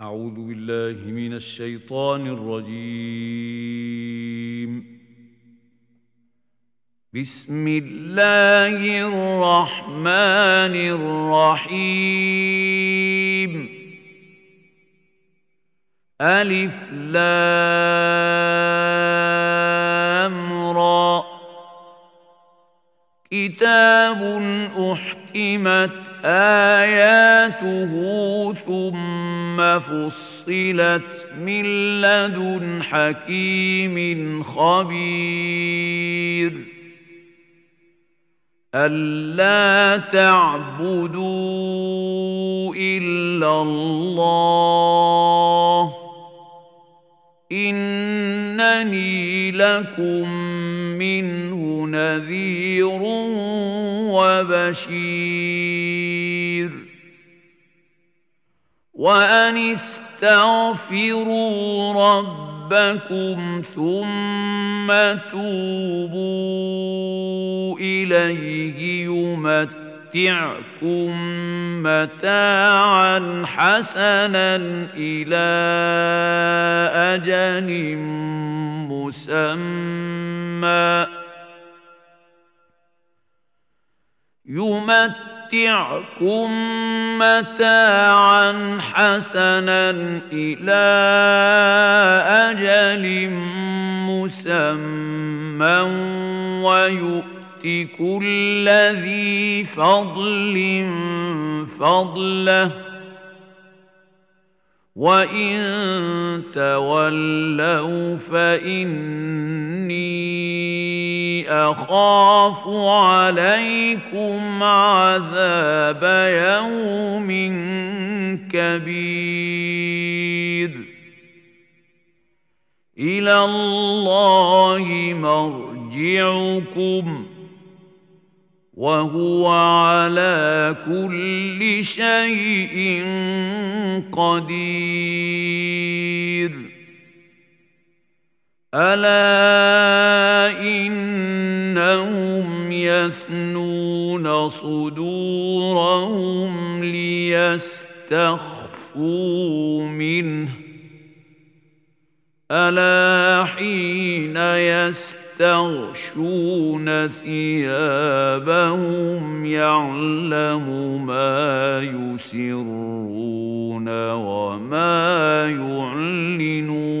أعوذ بالله من الشيطان الرجيم. بسم الله الرحمن الرحيم. ألف لام را. كتاب أحكمت آياته ثم فصلت من لدن حكيم خبير. ألا تعبدوا إلا الله إنني لكم منه نذير وبشير. وأن استغفروا ربكم ثم توبوا إليه يمتعكم متاعا حسنا إلى أجل مسمى يمتعكم متاعا حسنا إلى أجل مسمى ويؤت كل ذي فضل فضله وإن تولوا فإني أخاف عليكم عذاب يوم كبير. إلى الله مرجعكم وهو على كل شيء قدير. الا انهم يثنون صدورهم ليستخفوا منه الا حين يستغشون ثيابهم يعلم ما يسرون وما يعلنون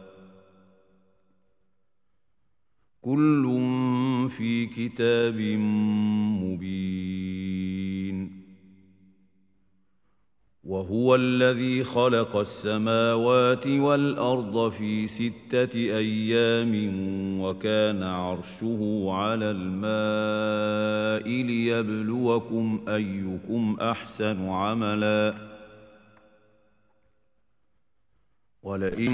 كل في كتاب مبين. وهو الذي خلق السماوات والأرض في ستة أيام وكان عرشه على الماء ليبلوكم أيكم أحسن عملا. ولئن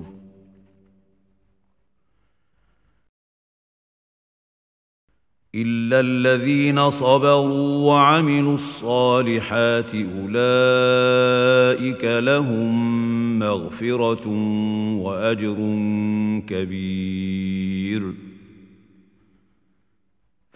الا الذين صبروا وعملوا الصالحات اولئك لهم مغفره واجر كبير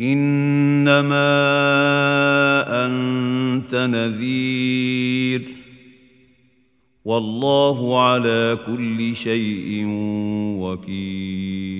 إنما أنت نذير. والله على كل شيء وكيل.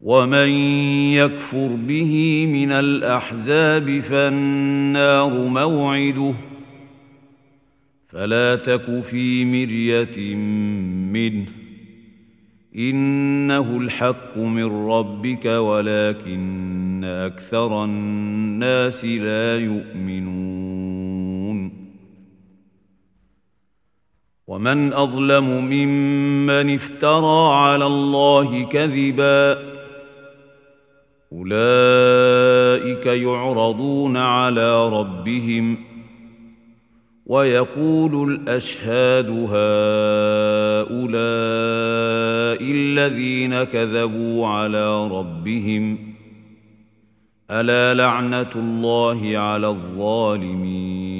ومن يكفر به من الاحزاب فالنار موعده فلا تك في مريه منه انه الحق من ربك ولكن أكثر الناس لا يؤمنون ومن اظلم ممن افترى على الله كذبا أولئك يعرضون على ربهم ويقول الأشهاد هؤلاء الذين كذبوا على ربهم ألا لعنة الله على الظالمين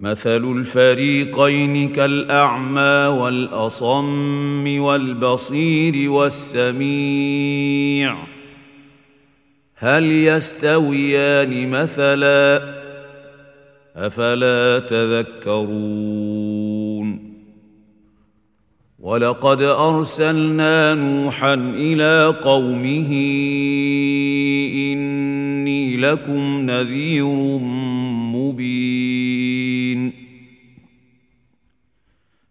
مثل الفريقين كالأعمى والأصم والبصير والسميع. هل يستويان مثلا؟ أفلا تذكرون. ولقد أرسلنا نوحا إلى قومه إني لكم نذير مبين.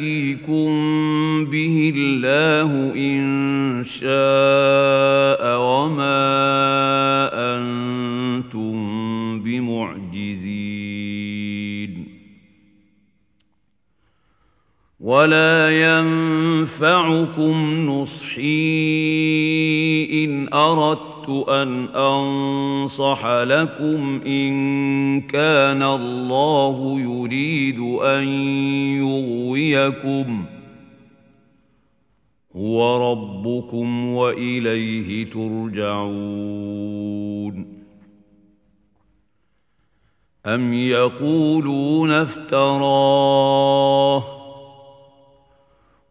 يأتيكم به الله إن شاء وما أنتم بمعجزين. ولا ينفعكم نصحي إن أردت اردت أن أنصح لكم إن كان الله يريد أن يغويكم. هو ربكم وإليه ترجعون. أم يقولون افتراه؟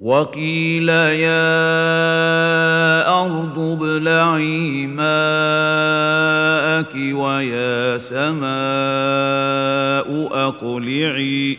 وقيل يا ارض ابلعي ماءك ويا سماء اقلعي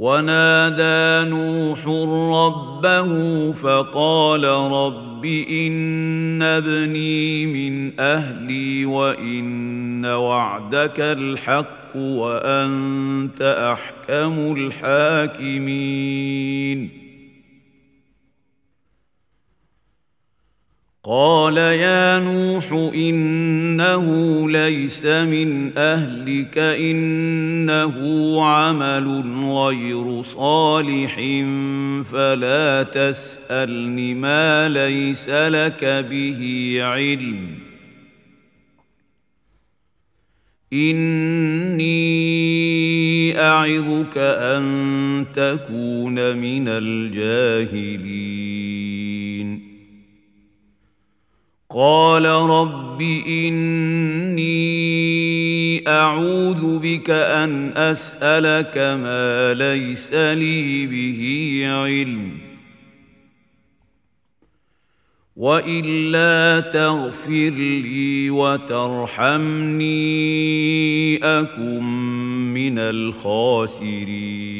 ونادى نوح ربه فقال رب إن ابني من أهلي وإن وعدك الحق وأنت أحكم الحاكمين. قال يا نوح إنه ليس من أهلك إنه عمل غير صالح فلا تسألني ما ليس لك به علم. إني أعظك أن تكون من الجاهلين. قال رب إني أعوذ بك أن أسألك ما ليس لي به علم وإلا تغفر لي وترحمني أكن من الخاسرين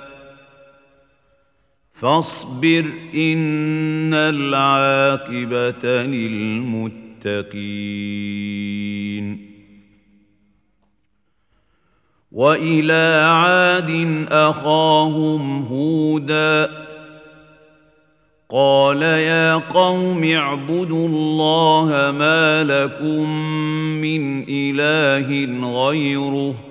فاصبر إن العاقبة للمتقين. وإلى عاد أخاهم هودا قال يا قوم اعبدوا الله ما لكم من إله غيره.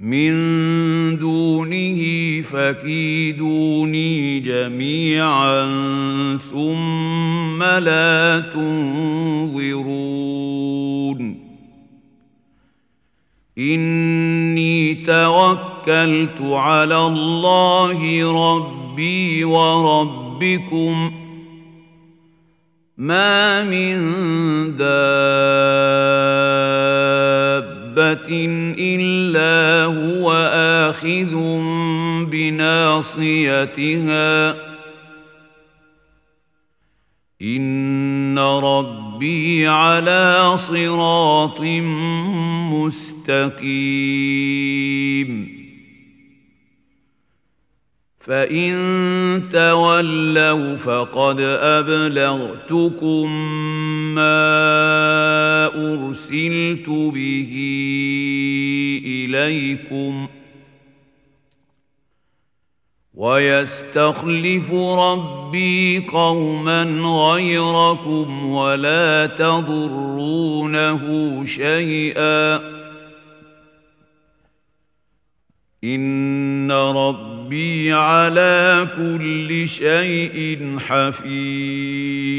من دونه فكيدوني جميعا ثم لا تنظرون. إني توكلت على الله ربي وربكم. ما من دَابَّةٍ إلا هو آخذ بناصيتها. إن ربي على صراط مستقيم. فان تولوا فقد ابلغتكم ما ارسلت به اليكم ويستخلف ربي قوما غيركم ولا تضرونه شيئا ان ربي على كل شيء حفيظ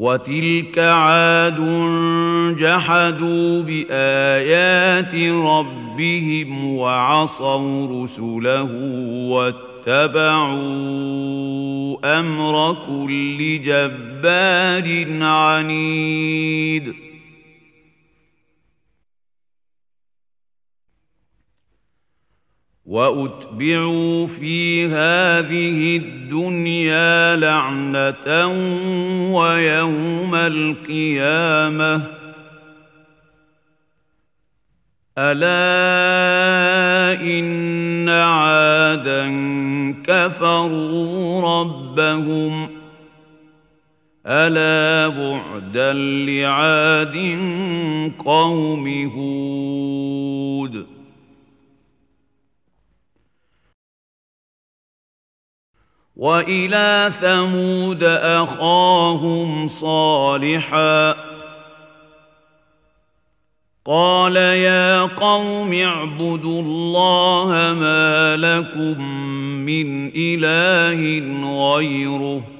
وتلك عاد جحدوا بايات ربهم وعصوا رسله واتبعوا أمر كل جبار عنيد وأتبعوا في هذه الدنيا لعنة ويوم القيامة. ألا إن عادا كفروا ربهم. ألا بعدا لعاد قوم هود. وإلى ثمود أخاهم صالحا. قال يا قوم اعبدوا الله ما لكم من إله غيره.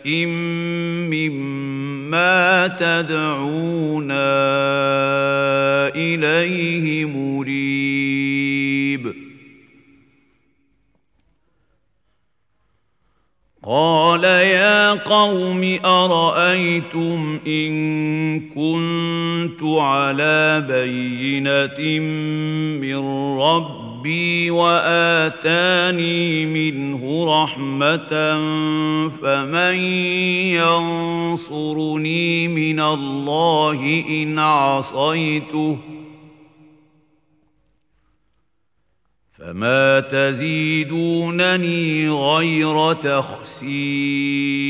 شك مما تدعونا اليه مريب قال يا قوم ارايتم ان كنت على بينه من ربي ربي واتاني منه رحمه فمن ينصرني من الله ان عصيته فما تزيدونني غير تخسير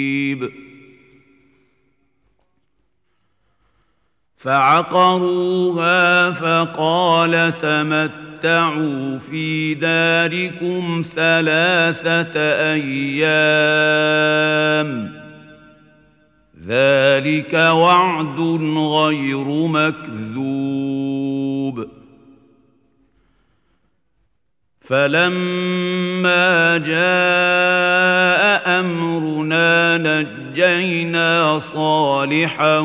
فعقروها فقال تمتعوا في داركم ثلاثة أيام. ذلك وعد غير مكذوب. فلما جاء امرنا نجينا صالحا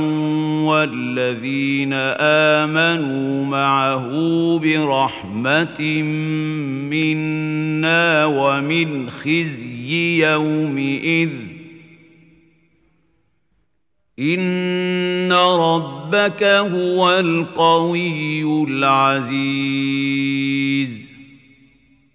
والذين امنوا معه برحمه منا ومن خزي يومئذ ان ربك هو القوي العزيز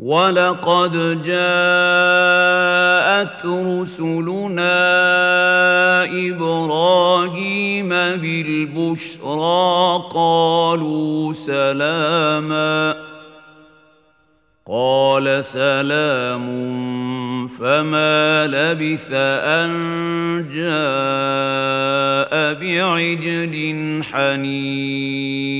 ولقد جاءت رسلنا إبراهيم بالبشرى قالوا سلاما قال سلام فما لبث أن جاء بعجل حنيذ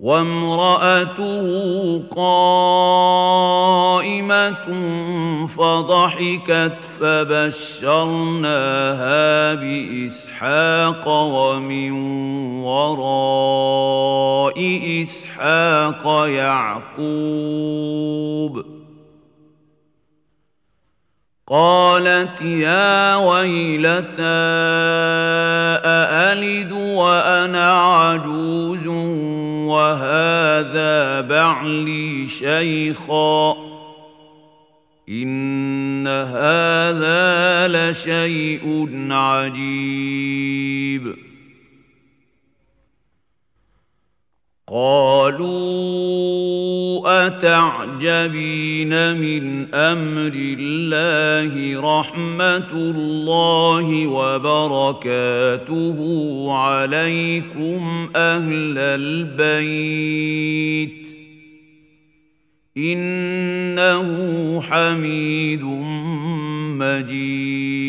وامرأته قائمة فضحكت فبشرناها بإسحاق ومن وراء إسحاق يعقوب. قالت يا ويلتى أألد وأنا عجوز وهذا بعلي شيخا. إن هذا لشيء عجيب. قالوا أتعجبين من أمر الله رحمة الله وبركاته عليكم أهل البيت إنه حميد مجيد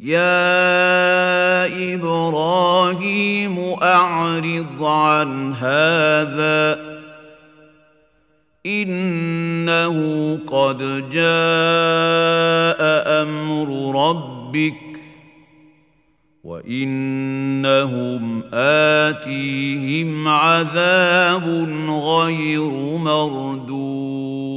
يا إبراهيم اعرض عن هذا انه قد جاء أمر ربك وانهم اتيهم عذاب غير مردود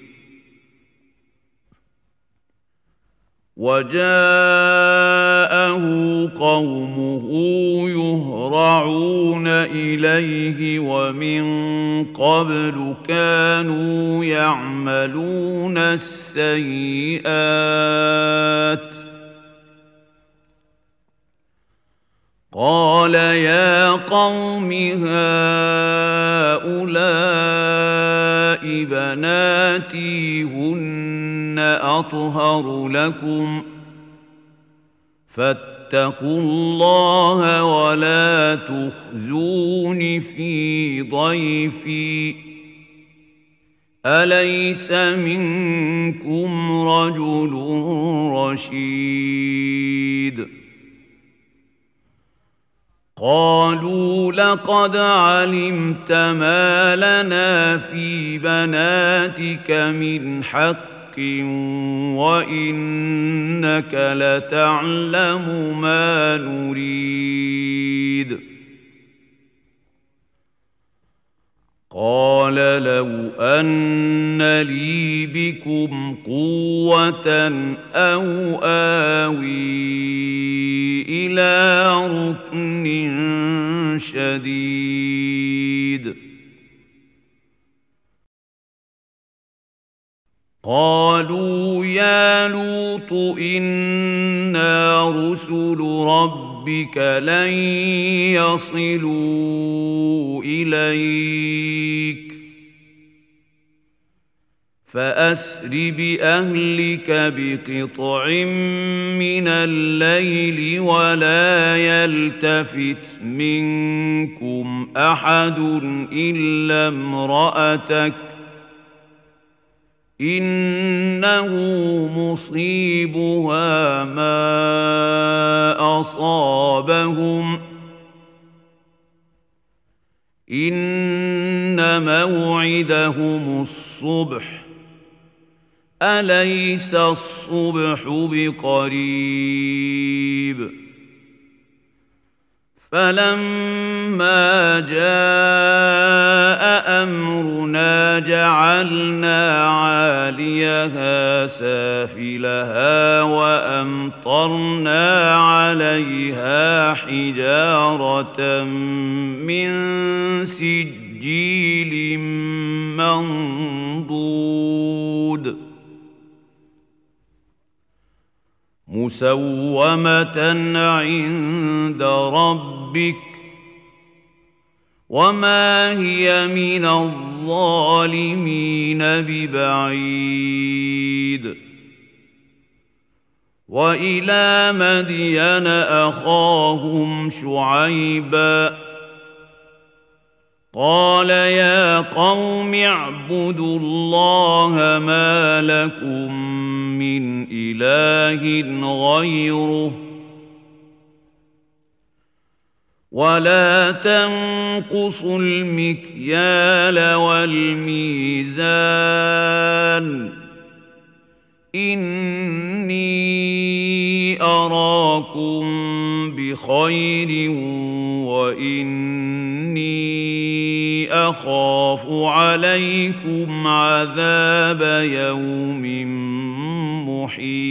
وجاءه قومه يهرعون إليه ومن قبل كانوا يعملون السيئات. قال يا قوم هؤلاء بناتي هن أطهر لكم فاتقوا الله ولا تخزون في ضيفي. أليس منكم رجل رشيد؟ قالوا لقد علمت ما لنا في بناتك من حق وانك لتعلم ما نريد قال لو ان لي بكم قوه أو اوي إلى ركن شديد قالوا يا لوط إنا رسل ربك لن يصلوا إليك فأسر بأهلك بقطع من الليل ولا يلتفت منكم أحد إلا امرأتك إنه مصيبها ما أصابهم. إن موعدهم الصبح. أليس الصبح بقريب؟ فلما جاء أمرنا جعلنا عاليها سافلها وأمطرنا عليها حجارة من سجيل منضود مسومة عند ربك وما هي من الظالمين ببعيد وإلى مدين أخاهم شعيبا قال يا قوم اعبدوا الله ما لكم من إله غيره ولا تنقصوا المكيال والميزان إني أراكم بخير وإني أخاف عليكم عذاب يوم محيط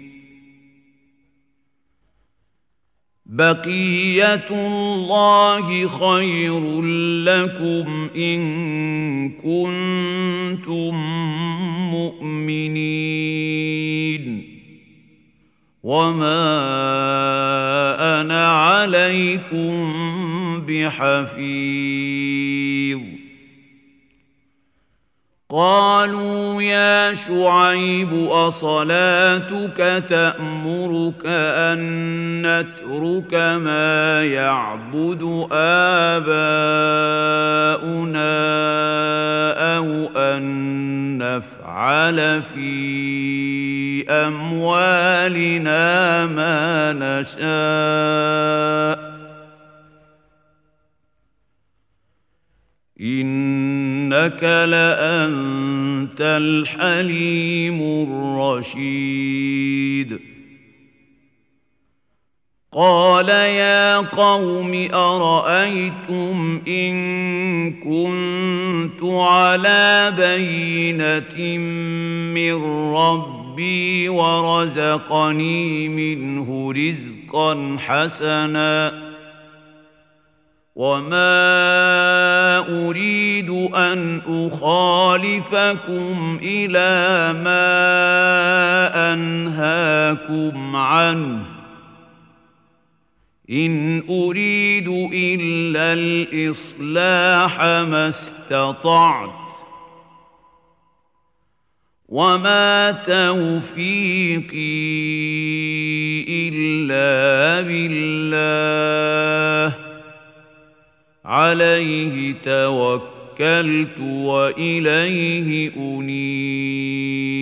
بقية الله خير لكم إن كنتم مؤمنين. وما أنا عليكم بحفيظ قالوا يا شعيب أصلاتك تأمرك أن نترك ما يعبد آباؤنا أو أن نفعل في أموالنا ما نشاء إنك لأنت الحليم الرشيد. قال يا قوم أرأيتم إن كنت على بينة من ربي ورزقني منه رزقا حسنا وما اريد ان اخالفكم إلى ما انهاكم عنه ان اريد الا الاصلاح ما استطعت وما توفيقي الا بالله عليه توكلت وإليه أنيب.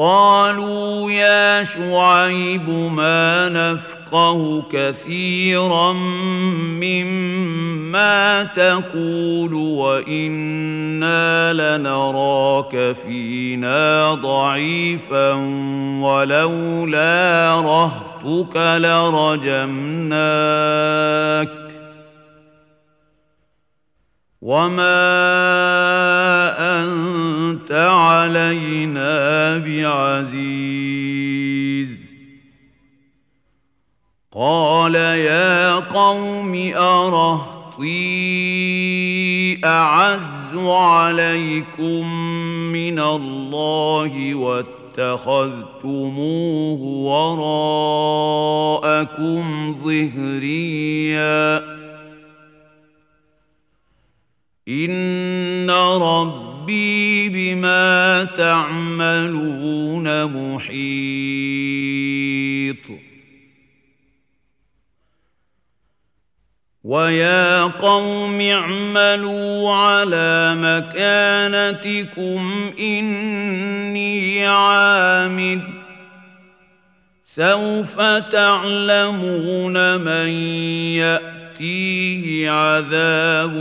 قالوا يا شعيب ما نفقه كثيرا مما تقول وإنا لنراك فينا ضعيفا ولولا رهتك لرجمناك وما انت علينا بعزيز. قال يا قوم ارهطي اعز عليكم من الله واتخذتموه وراءكم ظهريا. ان ربي بما تعملون محيط. ويا قوم اعملوا على مكانتكم اني عامل. سوف تعلمون من يأتي ياتيه عذاب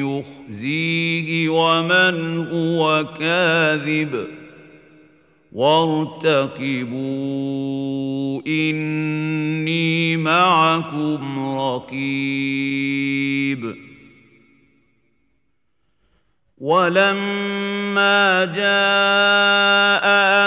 يخزيه ومن هو كاذب وارتقبوا اني معكم رقيب ولما جاء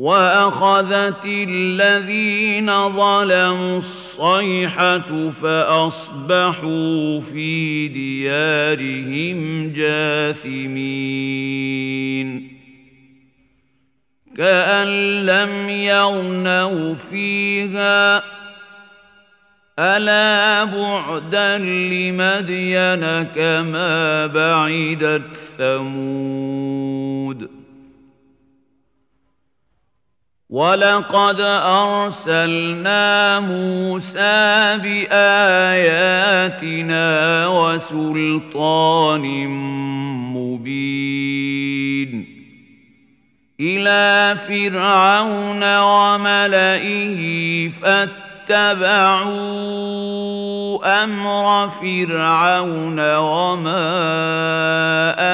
وأخذت الذين ظلموا الصيحة فأصبحوا في ديارهم جاثمين. كأن لم يغنوا فيها ألا بعدا لمدين كما بعدت ثمود. ولقد ارسلنا موسى باياتنا وسلطان مبين إلى فرعون وملئه فاتبعوا اتبعوا أمر فرعون وما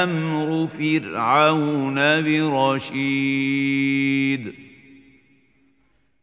أمر فرعون برشيد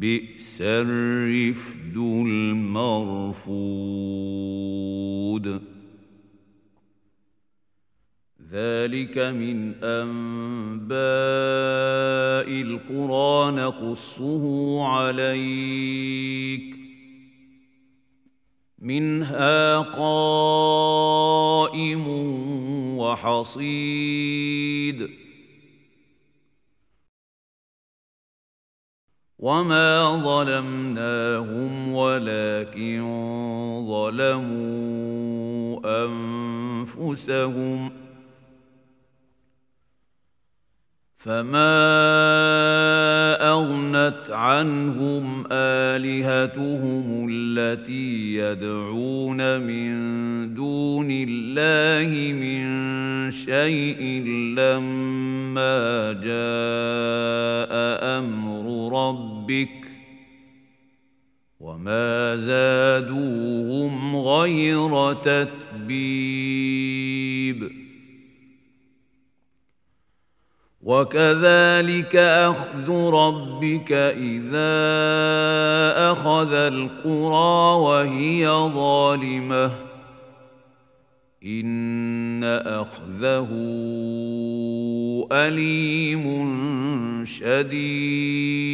بئس الرفد المرفود. ذلك من أنباء القرى نقصه عليك. منها قائم وحصيد. وما ظلمناهم ولكن ظلموا انفسهم فما اغنت عنهم الهتهم التي يدعون من دون الله من شيء لما جاء أمر ربك وما زادوهم غير تتبيب وكذلك أخذ ربك إذا أخذ القرى وهي ظالمة. إن أخذه أليم شديد.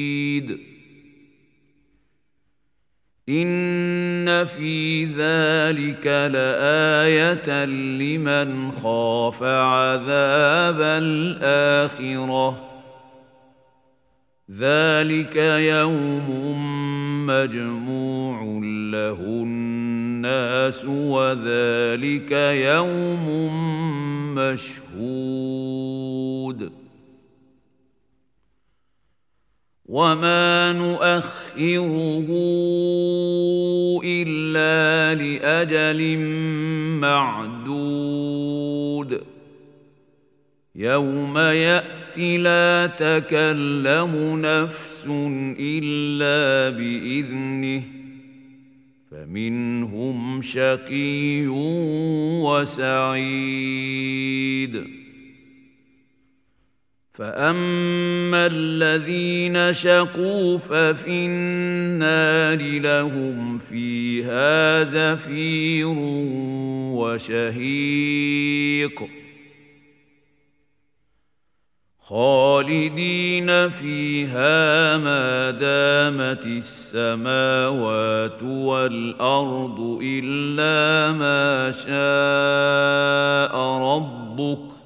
ان في ذلك لايه لمن خاف عذاب الاخره ذلك يوم مجموع له الناس وذلك يوم مشهود وما نؤخره الا لاجل معدود يوم ياتي لا تكلم نفس الا باذنه فمنهم شقي وسعيد فاما الذين شقوا ففي النار لهم فيها زفير وشهيق خالدين فيها ما دامت السماوات والارض الا ما شاء ربك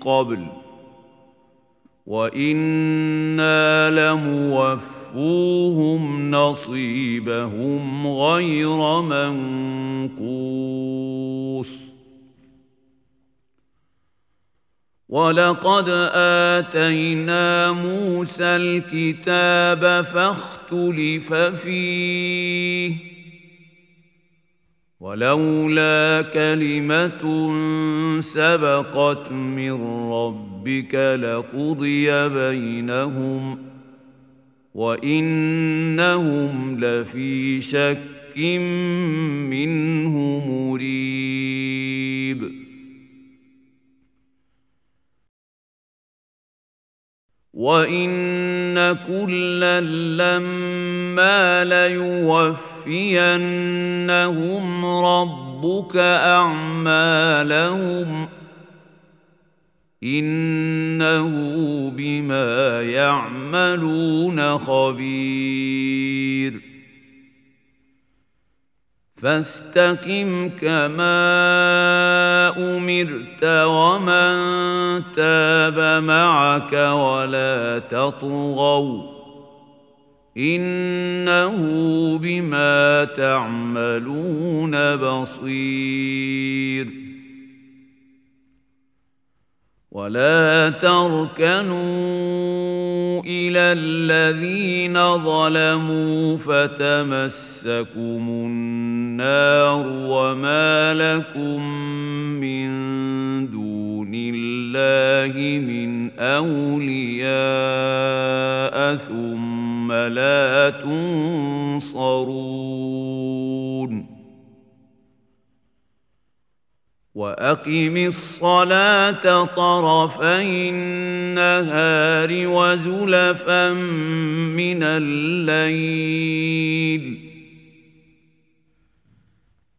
قبل وإنا لموفوهم نصيبهم غير منقوص ولقد آتينا موسى الكتاب فاختلف فيه ولولا كلمة سبقت من ربك لقضي بينهم وإنهم لفي شك منه مريب. وإن كلا لما ليوفينهم ربك اعمالهم انه بما يعملون خبير فاستقم كما امرت ومن تاب معك ولا تطغوا إنه بما تعملون بصير. ولا تركنوا إلى الذين ظلموا فتمسكم النار وما لكم من دون الله من أولياء ثم لا تنصرون. وأقم الصلاة طرفي النهار وزلفا من الليل.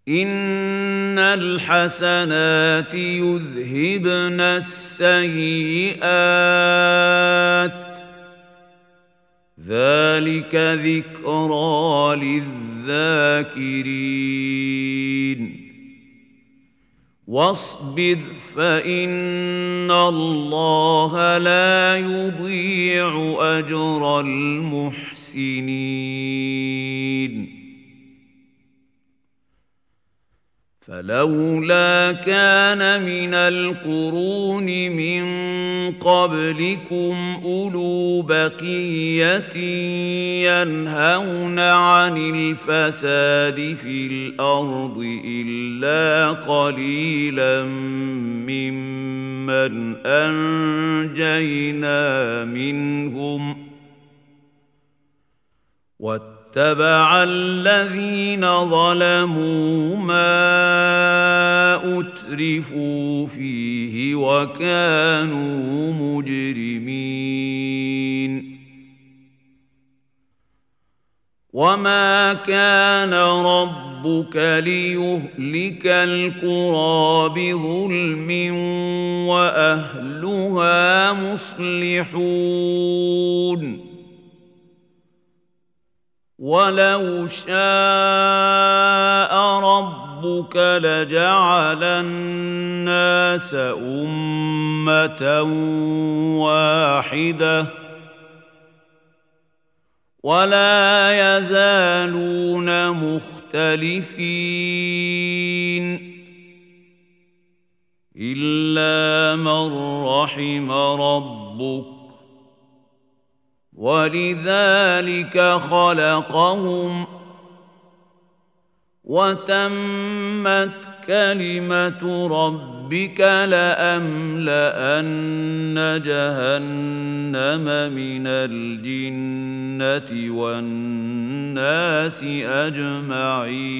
إن الحسنات يذهبن السيئات. ذلك ذكرى للذاكرين. واصبر فإن الله لا يضيع أجر المحسنين. فلولا كان من القرون من قبلكم أولو بقية ينهون عن الفساد في الأرض إلا قليلا ممن أنجينا منهم. اتبع الذين ظلموا ما أترفوا فيه وكانوا مجرمين. وما كان ربك ليهلك القرى بظلم وأهلها مصلحون. ولو شاء ربك لجعل الناس امه واحدة ولا يزالون مختلفين الا من رحم ربك ولذلك خلقهم وتمت كلمة ربك لأملأن جهنم من الجنة والناس أجمعين.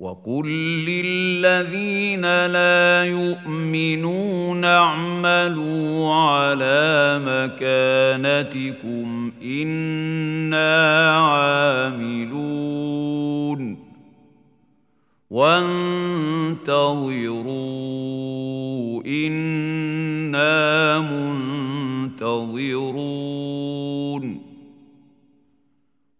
وقل للذين لا يؤمنون اعملوا على مكانتكم أنا عاملون وانتظروا إنا منتظرون